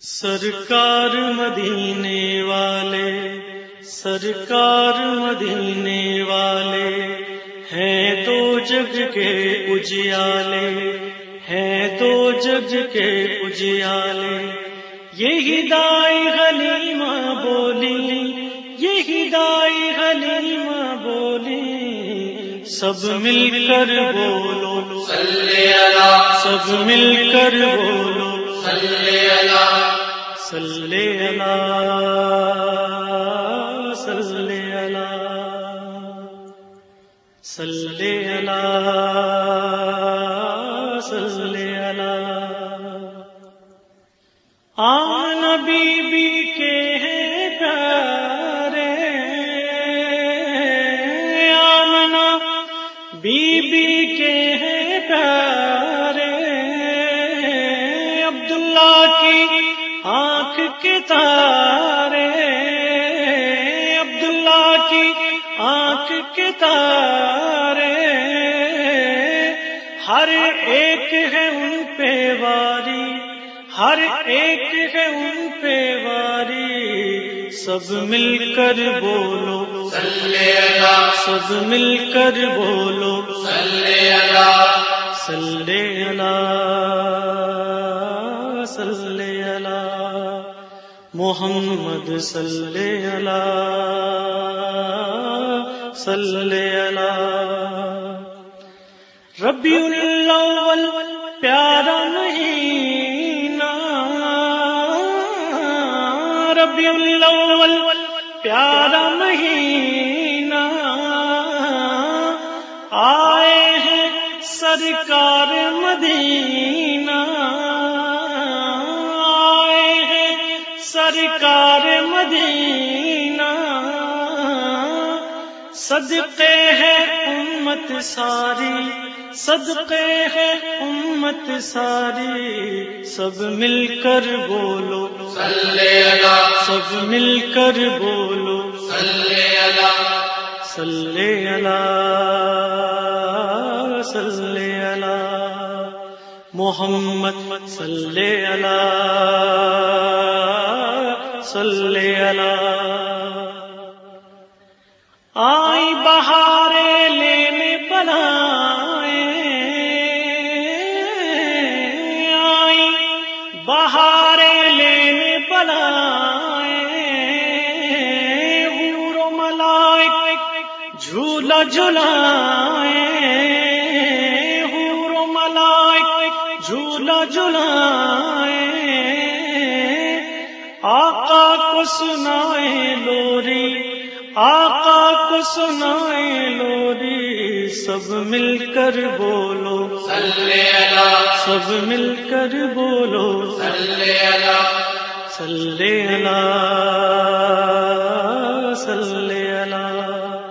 سرکار مدینے والے سرکار مدینے والے ہیں تو جگ کے اجیالے ہیں تو جگ کے اجیالے یہی دائی غلیمہ بولی یہی دائی غلیمہ بولی۔ سب مل کر بولو سب مل کر بولو۔ صلی اللہ صلی اللہ صلی اللہ صلی اللہ آن بی بی کے ہیں پیارے آمنا بی کے ہیں پیارے کی آنکھ کے تارے عبداللہ کی آنکھ کے تارے۔ ہر ایک ہے ان پہ واری ہر ایک ہے ان پہ واری۔ سب مل کر بولو سب مل کر بولو۔ صلی اللہ۔ صلی اللہ محمد صلی اللہ صلی اللہ ربی الاول پیارا مہینہ ربی الاول پیارا مہینہ آئے ہیں سرکار مدینہ سرکار مدینہ، صدقے ہے امت ساری، صدقے ہے امت ساری، سب مل کر بولو، سب مل کر بولو، صلی اللہ صلی اللہ، محمد صلی اللہ۔ صلی اللہ آئی بہارے لینے بنائے آئی بہارے لینے بنائے حور و ملائک جھولا جھلائے۔ حور و ملائک جھولا جھلائے۔ کو سنائے لوری، آقا کو سنائے لوری، سب مل کر بولو۔ سب مل کر بولو۔ صلی اللہ صلی اللہ۔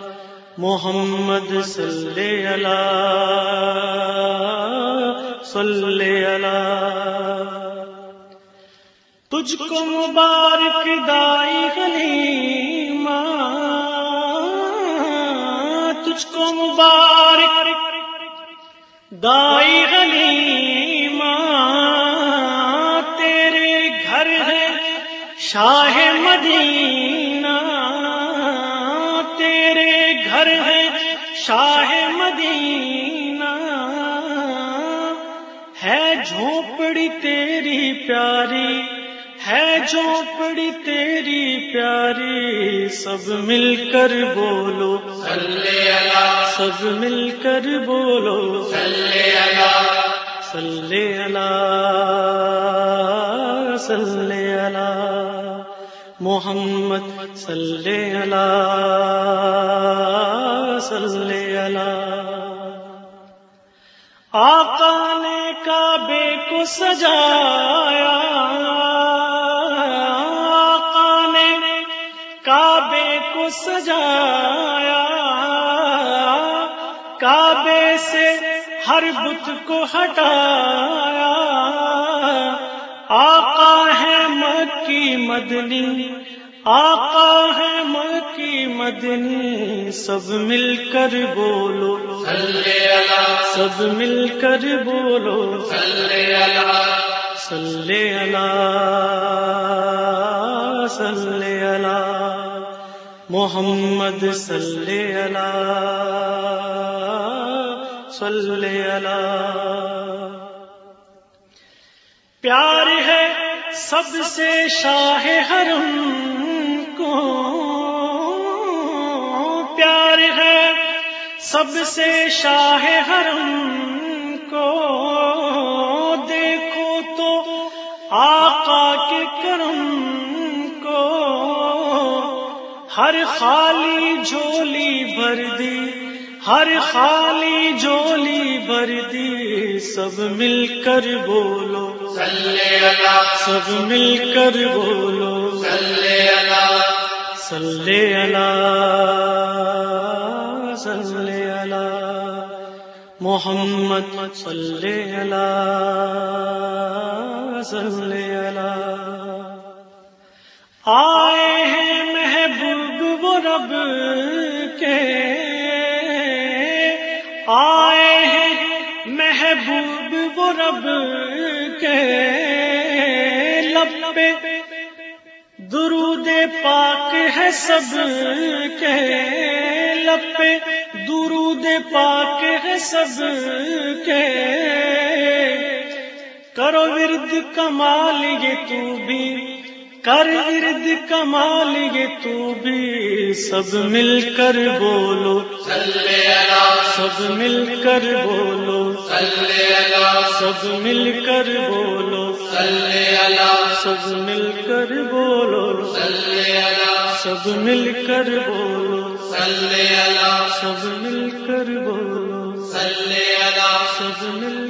محمد صلی اللہ صلی اللہ۔ تجھ کو مبارک دائی غلیمہ تجھ کو مبارک دائی غلیمہ تیرے گھر ہے شاہ مدینہ، تیرے گھر ہے شاہ مدینہ، ہے جھونپڑی تیری پیاری ہے جھونپڑی تیری پیاری، سب مل کر بولو۔ سب مل کر بولو۔ صلی اللہ صلی اللہ۔ محمد، صلی اللہ صلی اللہ۔ آقا نے کعبے کو سجایا۔ سجایا۔ کعبے سے ہر بت کو ہٹایا۔ آقا ہے مکی مدنی آقا ہے مکی مدنی سب مل کر بولو۔ سب مل کر بولو۔ صلی اللہ۔ محمد صلی اللہ صلی اللہ۔ پیار ہے سب سے شاہ حرم کو۔ پیار ہے سب سے شاہ حرم کو۔ دیکھو تو آقا کے کرم ہر خالی جھولی بھر دی ہر خالی جھولی بھر دی سب مل کر بولو۔ سب مل کر بولو۔ سلے اللہ اللہ محمد صلی اللہ صلی اللہ۔ آئے رب کے آئے ہیں محبوب وہ رب کے لب پہ درود پاک ہے سب کے لب پہ درود پاک ہے سب کے۔ کرو ورد کمال یہ تو بھی کر ارد کمال، یہ تو بھی سب مل کر بولو۔ سب مل کر بولو۔ سب مل کر بولو۔ سب مل کر بولو۔ سب مل کر بولو۔ سب مل کر بولو۔ سب مل کر